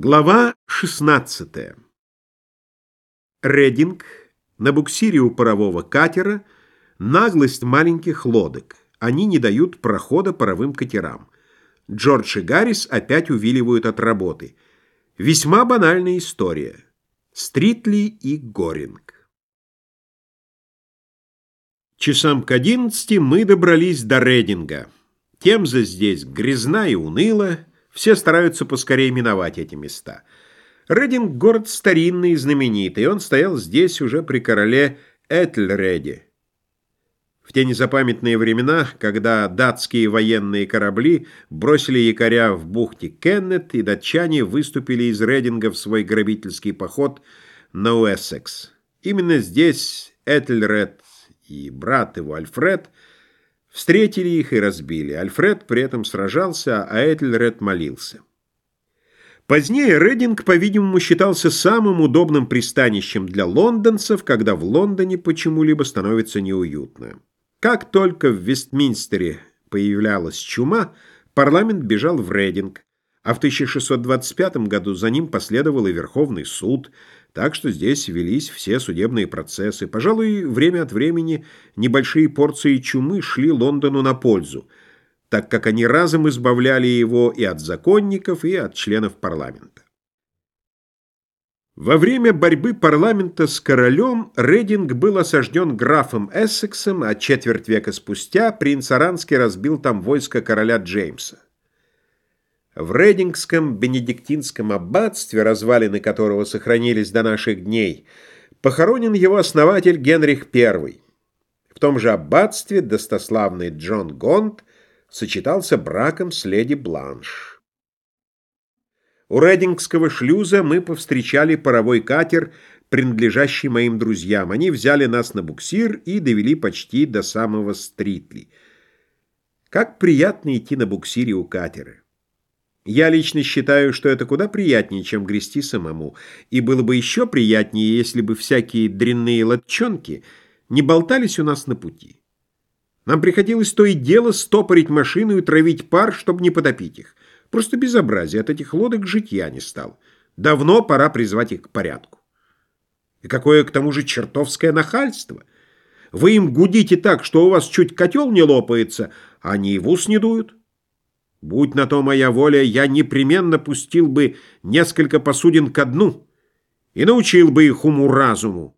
Глава 16. Рединг на буксире у парового катера наглость маленьких лодок. Они не дают прохода паровым катерам. Джордж и Гаррис опять увиливают от работы. Весьма банальная история. Стритли и Горинг. Часам к одиннадцати мы добрались до Рединга. Темза здесь грязна и уныла, все стараются поскорее миновать эти места. Рединг — город старинный и знаменитый. Он стоял здесь уже при короле Этельреде. В те незапамятные времена, когда датские военные корабли бросили якоря в бухте Кеннет, и датчане выступили из Рединга в свой грабительский поход на Уэссекс. Именно здесь Этельред и брат его Альфред — Встретили их и разбили. Альфред при этом сражался, а Этельред молился. Позднее Рединг, по-видимому, считался самым удобным пристанищем для лондонцев, когда в Лондоне почему-либо становится неуютно. Как только в Вестминстере появлялась чума, парламент бежал в Рединг, а в 1625 году за ним последовал и Верховный суд – так что здесь велись все судебные процессы. Пожалуй, время от времени небольшие порции чумы шли Лондону на пользу, так как они разом избавляли его и от законников, и от членов парламента. Во время борьбы парламента с королем Рединг был осажден графом Эссексом, а четверть века спустя принц Аранский разбил там войско короля Джеймса. В Редингском бенедиктинском аббатстве, развалины которого сохранились до наших дней, похоронен его основатель Генрих I. В том же аббатстве достославный Джон Гонт сочетался браком с леди Бланш. У Редингского шлюза мы повстречали паровой катер, принадлежащий моим друзьям. Они взяли нас на буксир и довели почти до самого Стритли. Как приятно идти на буксире у катера. Я лично считаю, что это куда приятнее, чем грести самому, и было бы еще приятнее, если бы всякие дрянные лодчонки не болтались у нас на пути. Нам приходилось то и дело стопорить машину и травить пар, чтобы не потопить их. Просто безобразие, от этих лодок житья не стал. Давно пора призвать их к порядку. И какое, к тому же, чертовское нахальство. Вы им гудите так, что у вас чуть котел не лопается, а они и в ус не дуют. Будь на то моя воля, я непременно пустил бы несколько посудин ко дну и научил бы их уму-разуму.